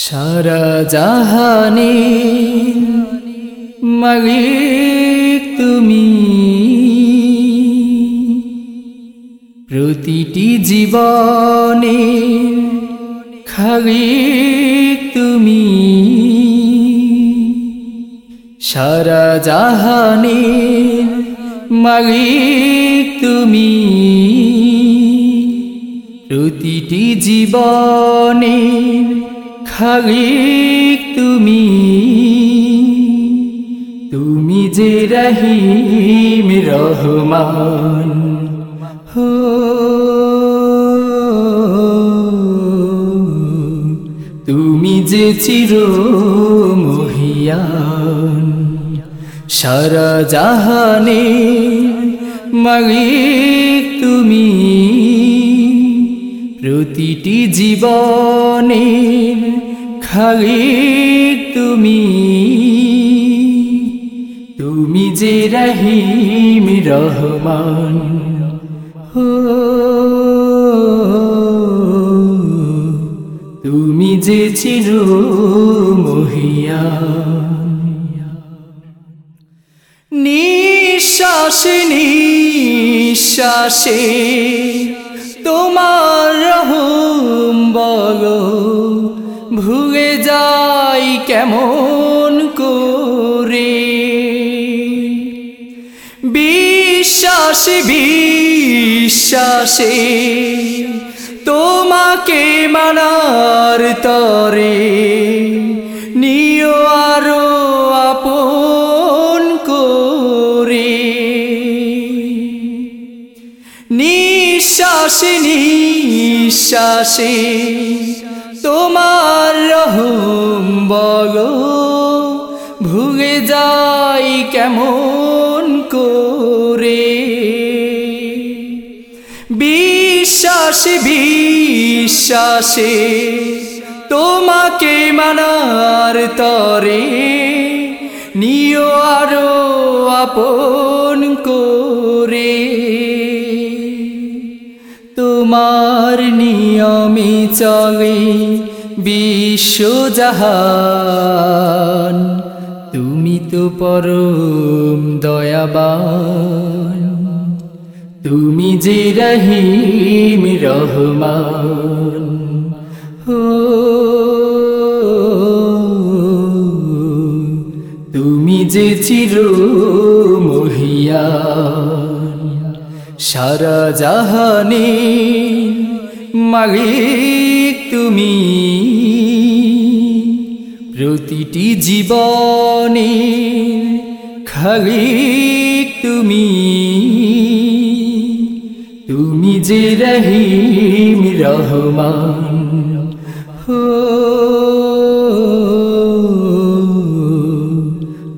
সারা জাহানে মালিক তুমি। প্রতিটি জীবনে খালিক তুমি। সারা জাহানে মালিক তুমি। প্রতিটি জীবনে খালিক তুমি তুমি যে রহিম রহমান। হো, তুমি যে চির মহিয়ান, সারা জাহানে মালিক তুমি। প্রতিটি জীবনে খালিক তুমি। তুমি যে রহিম রহমান। হো। তুমি যে চির মহিয়া। নিঃশ্বাসে নিঃশ্বাসে তোমার রহম ভুলে যাই কেমন করে। বিশ্বাসে বিশ্বাসে তোমাকে মানার তরে নিও আরও আপন করে। নিঃশ্বাসে নিঃশ্বাসে তোমার রহম বলো, ভুগে যাই কেমন করে। বিশ্বাসে বিশ্বাসে তোমাকে মানার তরে নিও আরও আপন করে। তোমার নিয়মে চলে বিশ্বজাহান, তুমি তো পরম দয়াবান। তুমি যে রহিম রহমান। হো তুমি যে চির মহিয়া সারা জাহানে মালিক তুমি। প্রতিটি জীবনে খালিক তুমি। তুমি যে রহিম রহমান। হো।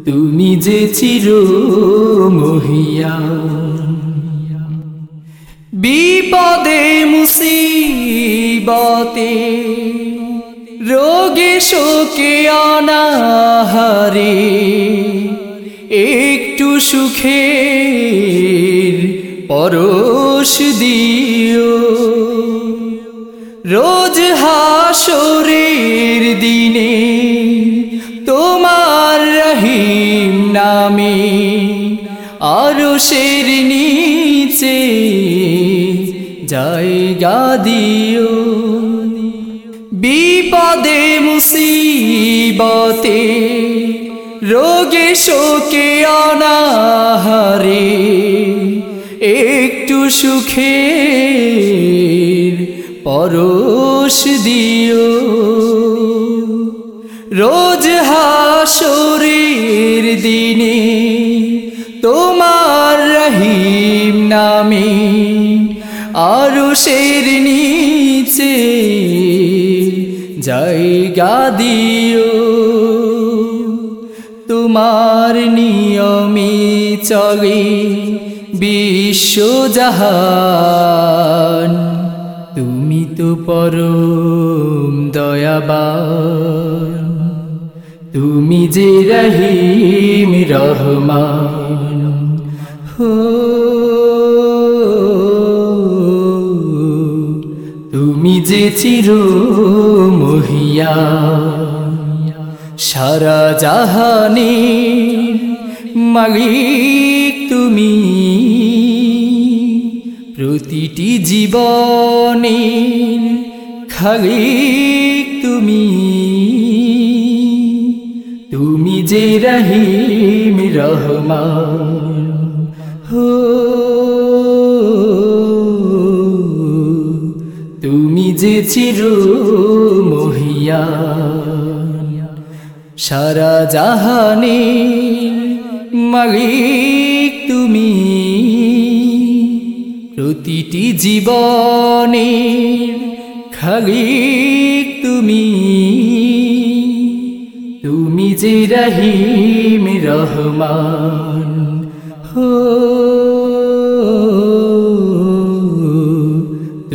তুমি যে চির মহিয়ান বিপদে, মুসিবতে, রোগে, শোকে, অনাহারে, একটু সুখের পরশ দিও। রোজ হাসরের দিনে তোমার রহিম নামে আরও শের নিচে জায়গা দিও। বিপদে, মুসিবতে, রোগে, শোকে, অনাহারে, একটু সুখে পরশ দিও। রোজ হাসরের দিনে তোমার রহিম নামে আরও শের নিচে জায়গা দিও। তোমার নিয়মে চলে বিশ্বজাহান তুমি তো পরম দয়াবান। তুমি যে রহিম রহমান। হো যে চির মহিয়া সারা জাহানে মালিক তুমি। প্রতিটি জীবনে খালিক তুমি। তুমি যে রহিম রহমান। হো যে চির মহিয়া সারা জাহানে মালিক তুমি। প্রতিটি জীবনে খালিক তুমি। তুমি যে রহিম রহমান। হো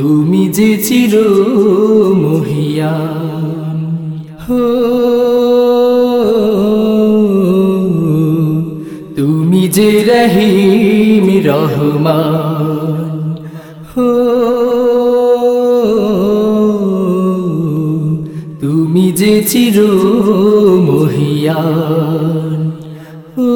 তুমি যে চির মহিয়ান। হো, তুমি যে রহিম রহমান। হো, তুমি যে চির মহিয়ান। ও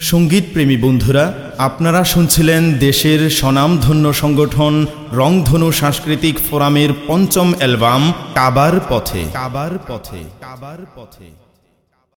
সংগীত প্রেমী বন্ধুরা, আপনারা শুনছিলেন দেশের স্বনামধন্য সংগঠন রংধনু সাংস্কৃতিক ফোরামের পঞ্চম অ্যালবাম, কাবার পথে। কাবার পথে কাবার পথে।